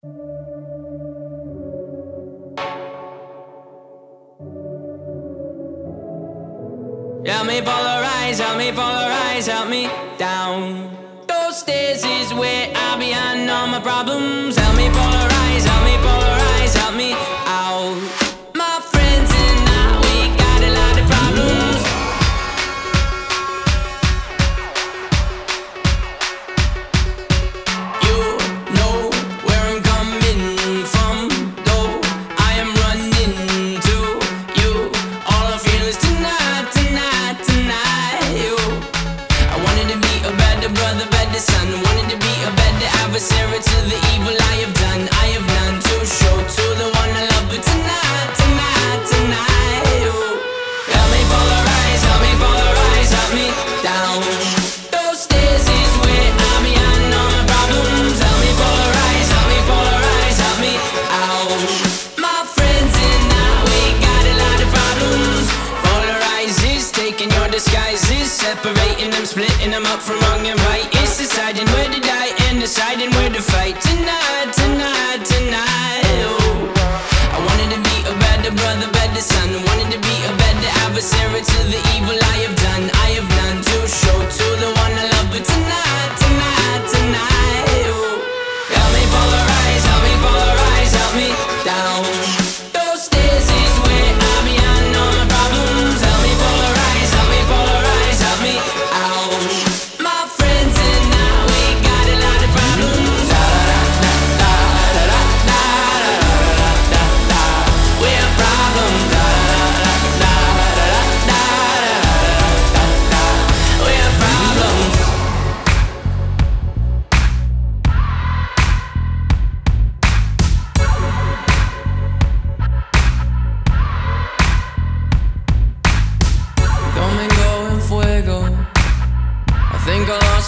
Help me polarize, help me polarize, help me down. Those stairs is where I'll be and all my problems. adversary to the evil I have done. I have none to show to the one I love, but tonight, tonight, tonight. Help me polarize, help me polarize, help me down. Those stairs is where I'm behind all my problems. Help me polarize, help me polarize, help me out. My friends and I, we got a lot of problems. Polarize taking your disguises, separating them, splitting them up from wrong and right deciding where to fight tonight, tonight, tonight. Oh. I wanted to be a better brother, better son. Wanted to be a better adversary to the evil I have done. I have none to show to the one I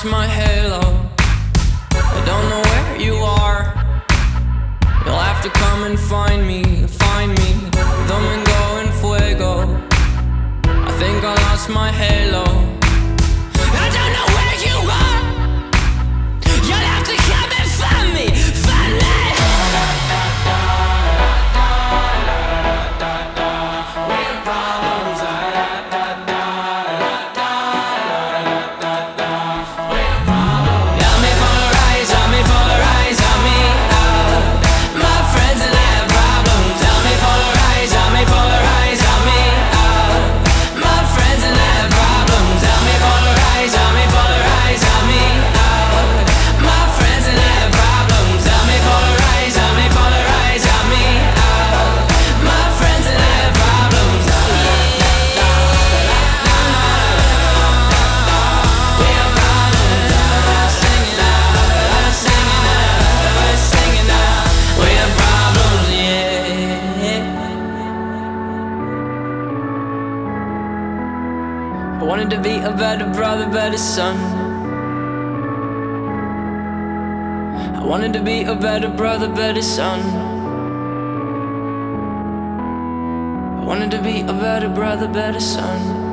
lost my halo. I don't know where you are. You'll have to come and find me, find me. Domingo en fuego. I think I lost my halo. wanted to be a better brother, better son. I wanted to be a better brother, better son. I wanted to be a better brother, better son.